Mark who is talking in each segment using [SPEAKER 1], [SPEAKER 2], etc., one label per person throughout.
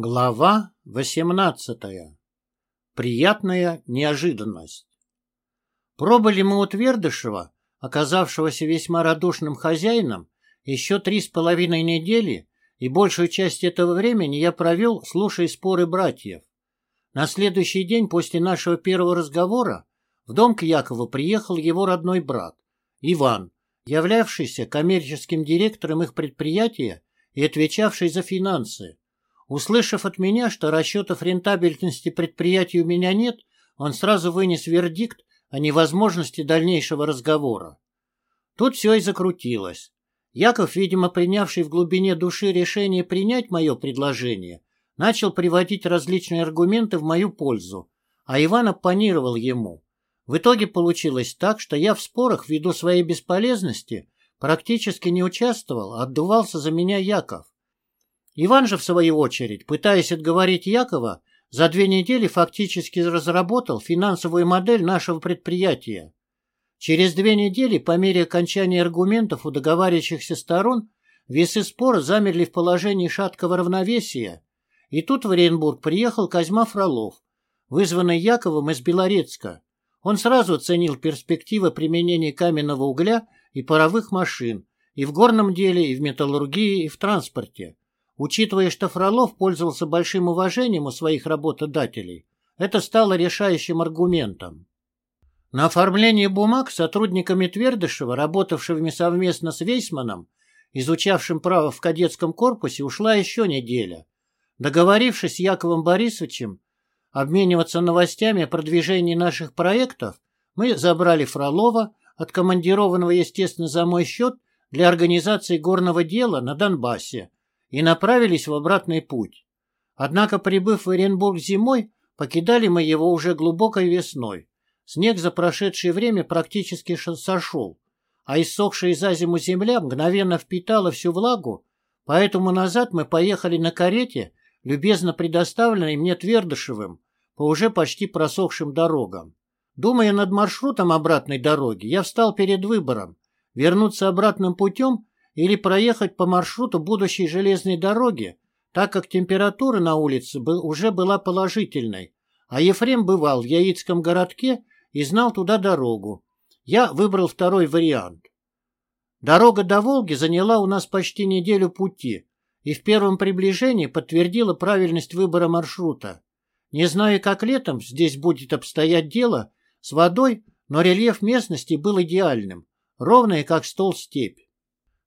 [SPEAKER 1] Глава 18. Приятная неожиданность. Пробыли мы у Твердышева, оказавшегося весьма радушным хозяином, еще три с половиной недели, и большую часть этого времени я провел, слушая споры братьев. На следующий день после нашего первого разговора в дом к Якову приехал его родной брат, Иван, являвшийся коммерческим директором их предприятия и отвечавший за финансы. Услышав от меня, что расчетов рентабельности предприятия у меня нет, он сразу вынес вердикт о невозможности дальнейшего разговора. Тут все и закрутилось. Яков, видимо, принявший в глубине души решение принять мое предложение, начал приводить различные аргументы в мою пользу, а Иван оппонировал ему. В итоге получилось так, что я в спорах ввиду своей бесполезности практически не участвовал, отдувался за меня Яков. Иван же, в свою очередь, пытаясь отговорить Якова, за две недели фактически разработал финансовую модель нашего предприятия. Через две недели, по мере окончания аргументов у договаривающихся сторон, весы спора замерли в положении шаткого равновесия, и тут в Оренбург приехал Козьма Фролов, вызванный Яковом из Белорецка. Он сразу оценил перспективы применения каменного угля и паровых машин и в горном деле, и в металлургии, и в транспорте. Учитывая, что Фролов пользовался большим уважением у своих работодателей, это стало решающим аргументом. На оформление бумаг сотрудниками Твердышева, работавшими совместно с Вейсманом, изучавшим право в кадетском корпусе, ушла еще неделя. Договорившись с Яковом Борисовичем обмениваться новостями о продвижении наших проектов, мы забрали Фролова, откомандированного, естественно, за мой счет, для организации горного дела на Донбассе, и направились в обратный путь. Однако, прибыв в Оренбург зимой, покидали мы его уже глубокой весной. Снег за прошедшее время практически сошел, а иссохшая за зиму земля мгновенно впитала всю влагу, поэтому назад мы поехали на карете, любезно предоставленной мне Твердышевым, по уже почти просохшим дорогам. Думая над маршрутом обратной дороги, я встал перед выбором – вернуться обратным путем или проехать по маршруту будущей железной дороги, так как температура на улице уже была положительной, а Ефрем бывал в Яицком городке и знал туда дорогу. Я выбрал второй вариант. Дорога до Волги заняла у нас почти неделю пути и в первом приближении подтвердила правильность выбора маршрута. Не знаю, как летом здесь будет обстоять дело с водой, но рельеф местности был идеальным, ровный, как стол степь.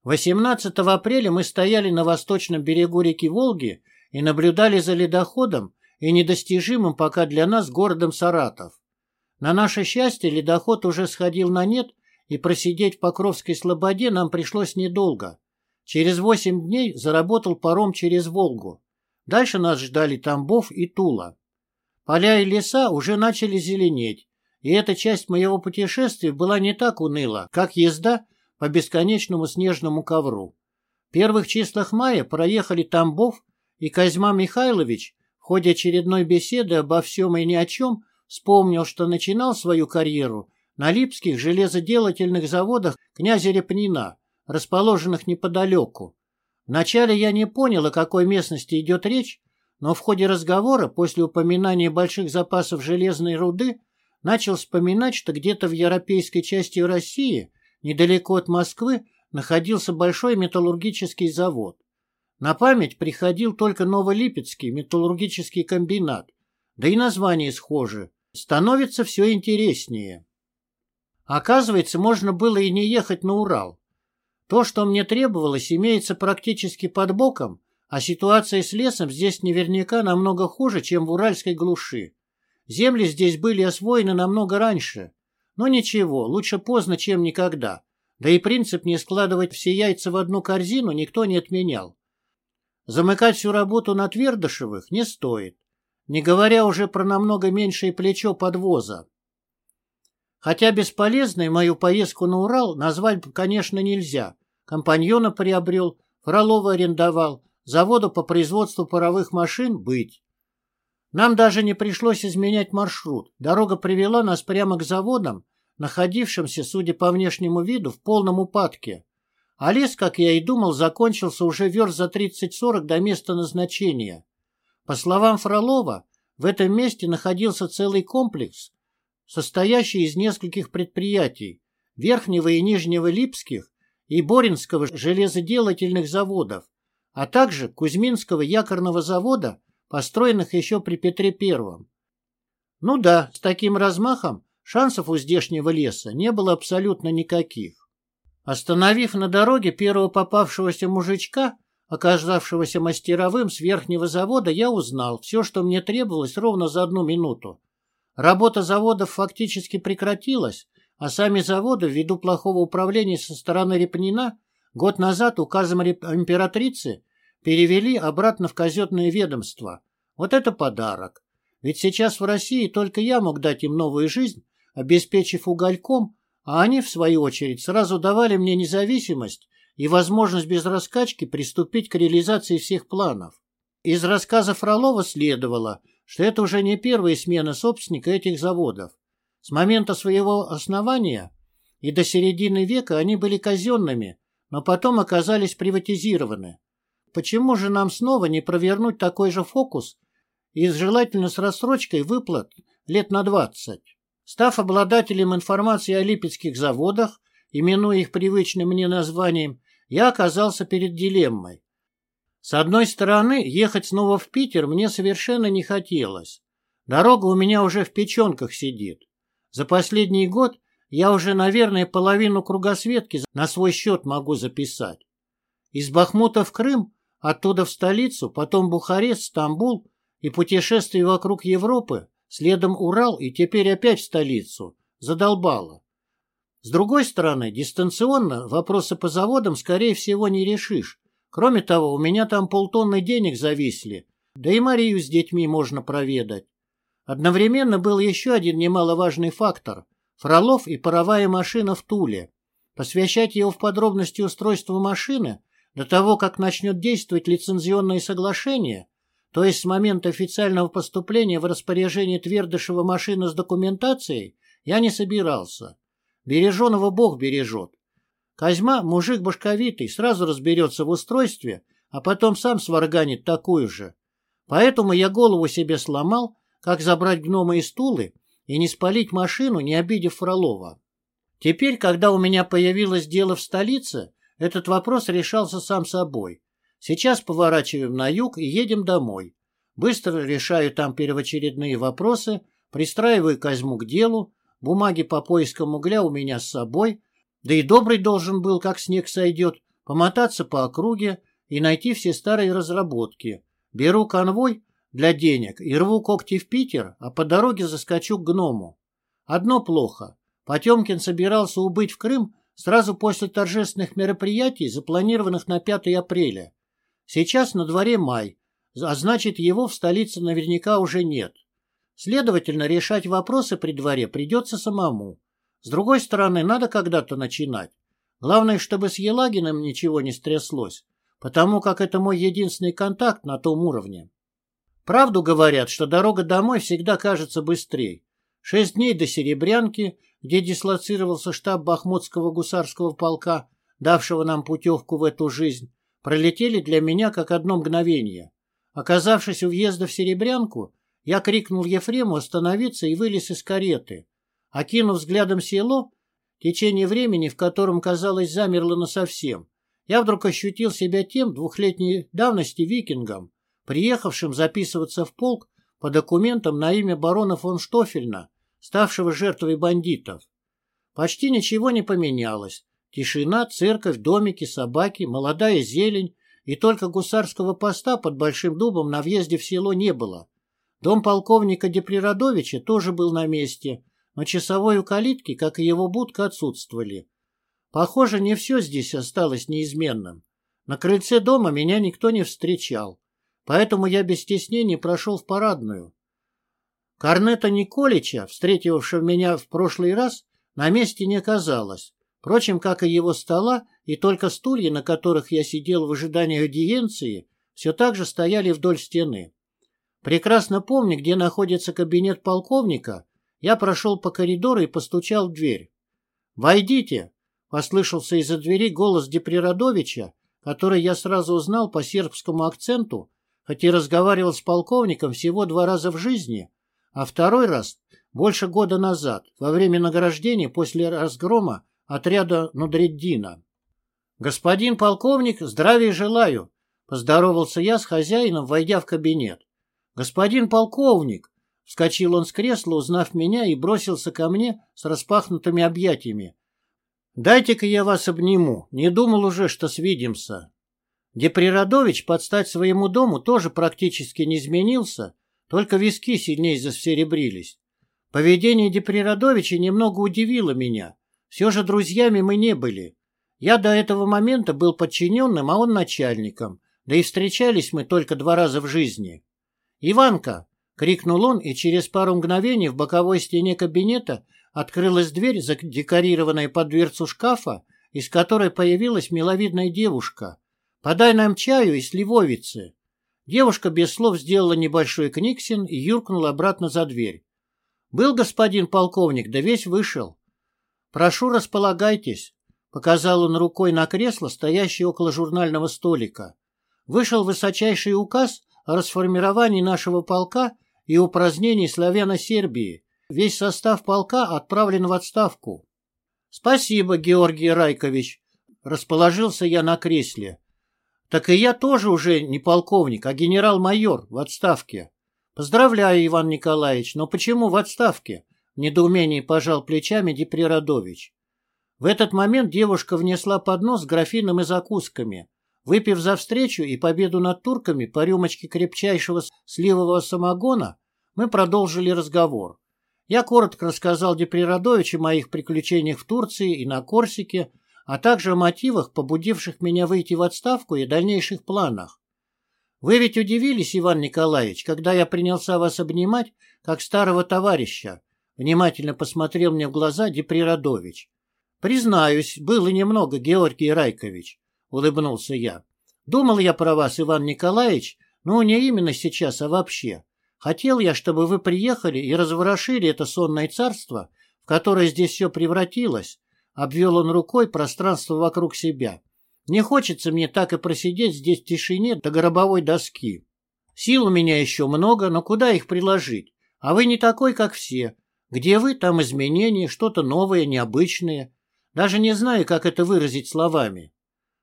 [SPEAKER 1] 18 апреля мы стояли на восточном берегу реки Волги и наблюдали за ледоходом и недостижимым пока для нас городом Саратов. На наше счастье ледоход уже сходил на нет, и просидеть в Покровской слободе нам пришлось недолго. Через восемь дней заработал паром через Волгу. Дальше нас ждали Тамбов и Тула. Поля и леса уже начали зеленеть, и эта часть моего путешествия была не так уныла, как езда по бесконечному снежному ковру. В первых числах мая проехали Тамбов, и Козьма Михайлович в ходе очередной беседы обо всем и ни о чем вспомнил, что начинал свою карьеру на липских железоделательных заводах князя Репнина, расположенных неподалеку. Вначале я не понял, о какой местности идет речь, но в ходе разговора, после упоминания больших запасов железной руды, начал вспоминать, что где-то в европейской части России Недалеко от Москвы находился большой металлургический завод. На память приходил только Новолипецкий металлургический комбинат, да и название схоже. Становится все интереснее. Оказывается, можно было и не ехать на Урал. То, что мне требовалось, имеется практически под боком, а ситуация с лесом здесь наверняка намного хуже, чем в уральской глуши. Земли здесь были освоены намного раньше, но ничего, лучше поздно, чем никогда. Да и принцип не складывать все яйца в одну корзину никто не отменял. Замыкать всю работу на Твердышевых не стоит, не говоря уже про намного меньшее плечо подвоза. Хотя бесполезной мою поездку на Урал назвать, конечно, нельзя. Компаньона приобрел, Фролова арендовал, завода по производству паровых машин быть. Нам даже не пришлось изменять маршрут. Дорога привела нас прямо к заводам, находившимся, судя по внешнему виду, в полном упадке. А лес, как я и думал, закончился уже верст за 30-40 до места назначения. По словам Фролова, в этом месте находился целый комплекс, состоящий из нескольких предприятий Верхнего и Нижнего Липских и Боринского железоделательных заводов, а также Кузьминского якорного завода, построенных еще при Петре Первом. Ну да, с таким размахом шансов у здешнего леса не было абсолютно никаких. Остановив на дороге первого попавшегося мужичка, оказавшегося мастеровым с верхнего завода, я узнал все, что мне требовалось ровно за одну минуту. Работа заводов фактически прекратилась, а сами заводы, ввиду плохого управления со стороны Репнина, год назад указом императрицы перевели обратно в казенное ведомство. Вот это подарок. Ведь сейчас в России только я мог дать им новую жизнь, обеспечив угольком, а они, в свою очередь, сразу давали мне независимость и возможность без раскачки приступить к реализации всех планов. Из рассказа Фролова следовало, что это уже не первая смена собственника этих заводов. С момента своего основания и до середины века они были казенными, но потом оказались приватизированы. Почему же нам снова не провернуть такой же фокус и желательно с рассрочкой выплат лет на 20? Став обладателем информации о липецких заводах, именуя их привычным мне названием, я оказался перед дилеммой. С одной стороны, ехать снова в Питер мне совершенно не хотелось. Дорога у меня уже в печенках сидит. За последний год я уже, наверное, половину кругосветки на свой счет могу записать. Из Бахмута в Крым, оттуда в столицу, потом Бухарест, Стамбул и путешествие вокруг Европы, следом Урал и теперь опять в столицу. Задолбало. С другой стороны, дистанционно вопросы по заводам, скорее всего, не решишь. Кроме того, у меня там полтонны денег зависли, да и Марию с детьми можно проведать. Одновременно был еще один немаловажный фактор – Фролов и паровая машина в Туле. Посвящать его в подробности устройства машины до того, как начнет действовать лицензионное соглашение, то есть с момента официального поступления в распоряжение Твердышева машины с документацией, я не собирался. Береженого Бог бережет. Козьма, мужик башковитый, сразу разберется в устройстве, а потом сам сварганит такую же. Поэтому я голову себе сломал, как забрать гнома из Тулы и не спалить машину, не обидев Фролова. Теперь, когда у меня появилось дело в столице, этот вопрос решался сам собой. Сейчас поворачиваем на юг и едем домой. Быстро решаю там первоочередные вопросы, пристраиваю Козьму к делу, бумаги по поискам угля у меня с собой, да и добрый должен был, как снег сойдет, помотаться по округе и найти все старые разработки. Беру конвой, для денег и рву когти в Питер, а по дороге заскочу к гному. Одно плохо. Потемкин собирался убыть в Крым сразу после торжественных мероприятий, запланированных на 5 апреля. Сейчас на дворе май, а значит его в столице наверняка уже нет. Следовательно, решать вопросы при дворе придется самому. С другой стороны, надо когда-то начинать. Главное, чтобы с Елагиным ничего не стряслось, потому как это мой единственный контакт на том уровне. Правду говорят, что дорога домой всегда кажется быстрее. Шесть дней до Серебрянки, где дислоцировался штаб Бахмутского гусарского полка, давшего нам путевку в эту жизнь, пролетели для меня как одно мгновение. Оказавшись у въезда в Серебрянку, я крикнул Ефрему остановиться и вылез из кареты. Окинув взглядом село, течение времени, в котором, казалось, замерло насовсем, я вдруг ощутил себя тем двухлетней давности викингом, приехавшим записываться в полк по документам на имя барона фон Штофельна, ставшего жертвой бандитов. Почти ничего не поменялось. Тишина, церковь, домики, собаки, молодая зелень, и только гусарского поста под Большим Дубом на въезде в село не было. Дом полковника Деприродовича тоже был на месте, но часовой у калитки, как и его будка, отсутствовали. Похоже, не все здесь осталось неизменным. На крыльце дома меня никто не встречал. Поэтому я без стеснений прошел в парадную. Корнета Николича, встретившего меня в прошлый раз, на месте не оказалось. Впрочем, как и его стола, и только стулья, на которых я сидел в ожидании аудиенции, все так же стояли вдоль стены. Прекрасно помня, где находится кабинет полковника, я прошел по коридору и постучал в дверь. «Войдите!» — послышался из-за двери голос Деприродовича, который я сразу узнал по сербскому акценту, хоть и разговаривал с полковником всего два раза в жизни, а второй раз больше года назад, во время награждения после разгрома отряда Нудреддина. «Господин полковник, здравия желаю!» — поздоровался я с хозяином, войдя в кабинет. «Господин полковник!» — вскочил он с кресла, узнав меня, и бросился ко мне с распахнутыми объятиями. «Дайте-ка я вас обниму. Не думал уже, что свидимся». Деприродович под стать своему дому тоже практически не изменился, только виски сильнее засеребрились. Поведение Деприродовича немного удивило меня. Все же друзьями мы не были. Я до этого момента был подчиненным, а он начальником, да и встречались мы только два раза в жизни. «Иванка!» — крикнул он, и через пару мгновений в боковой стене кабинета открылась дверь, задекорированная под дверцу шкафа, из которой появилась миловидная девушка. «Подай нам чаю и сливовицы». Девушка без слов сделала небольшой книгсин и юркнула обратно за дверь. «Был господин полковник, да весь вышел». «Прошу, располагайтесь», — показал он рукой на кресло, стоящее около журнального столика. Вышел высочайший указ о расформировании нашего полка и упразднении славяно-Сербии. Весь состав полка отправлен в отставку. «Спасибо, Георгий Райкович», — расположился я на кресле. Так и я тоже уже не полковник, а генерал-майор в отставке. Поздравляю, Иван Николаевич, но почему в отставке? В недоумении пожал плечами Деприродович. В этот момент девушка внесла поднос с графином и закусками. Выпив за встречу и победу над турками по рюмочке крепчайшего сливового самогона, мы продолжили разговор. Я коротко рассказал Деприродовичу о моих приключениях в Турции и на Корсике, а также о мотивах, побудивших меня выйти в отставку и дальнейших планах. Вы ведь удивились, Иван Николаевич, когда я принялся вас обнимать, как старого товарища, внимательно посмотрел мне в глаза Деприродович. Признаюсь, было немного, Георгий Райкович, улыбнулся я. Думал я про вас, Иван Николаевич, но не именно сейчас, а вообще. Хотел я, чтобы вы приехали и разворошили это сонное царство, в которое здесь все превратилось, Обвел он рукой пространство вокруг себя. Не хочется мне так и просидеть здесь в тишине до гробовой доски. Сил у меня еще много, но куда их приложить? А вы не такой, как все. Где вы, там изменения, что-то новое, необычное. Даже не знаю, как это выразить словами.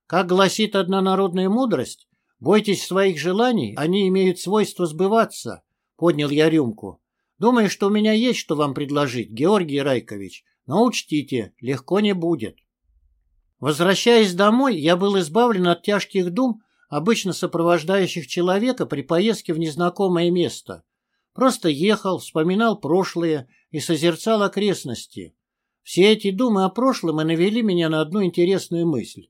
[SPEAKER 1] Как гласит одна народная мудрость, бойтесь своих желаний, они имеют свойство сбываться. Поднял я рюмку. Думаю, что у меня есть что вам предложить, Георгий Райкович. Но учтите, легко не будет. Возвращаясь домой, я был избавлен от тяжких дум, обычно сопровождающих человека при поездке в незнакомое место. Просто ехал, вспоминал прошлое и созерцал окрестности. Все эти думы о прошлом и навели меня на одну интересную мысль.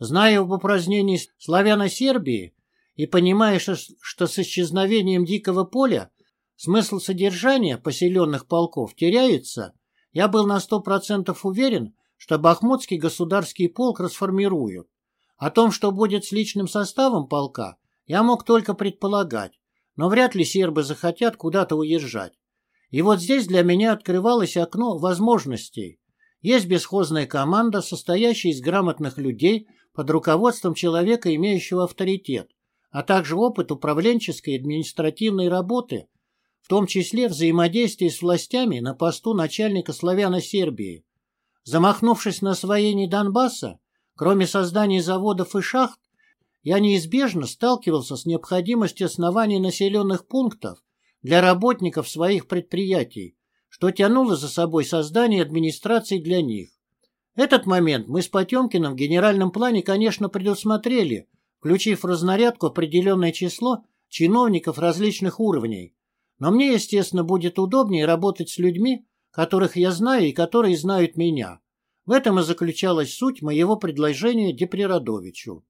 [SPEAKER 1] Зная об упразднении славяно-Сербии и понимая, что, с исчезновением дикого поля смысл содержания поселенных полков теряется, я был на сто процентов уверен, что Бахмутский государский полк расформируют. О том, что будет с личным составом полка, я мог только предполагать, но вряд ли сербы захотят куда-то уезжать. И вот здесь для меня открывалось окно возможностей. Есть бесхозная команда, состоящая из грамотных людей под руководством человека, имеющего авторитет, а также опыт управленческой и административной работы – том числе взаимодействие с властями на посту начальника славяно-Сербии. Замахнувшись на освоение Донбасса, кроме создания заводов и шахт, я неизбежно сталкивался с необходимостью основания населенных пунктов для работников своих предприятий, что тянуло за собой создание администраций для них. Этот момент мы с Потемкиным в генеральном плане, конечно, предусмотрели, включив в разнарядку определенное число чиновников различных уровней, но мне, естественно, будет удобнее работать с людьми, которых я знаю и которые знают меня. В этом и заключалась суть моего предложения Деприродовичу.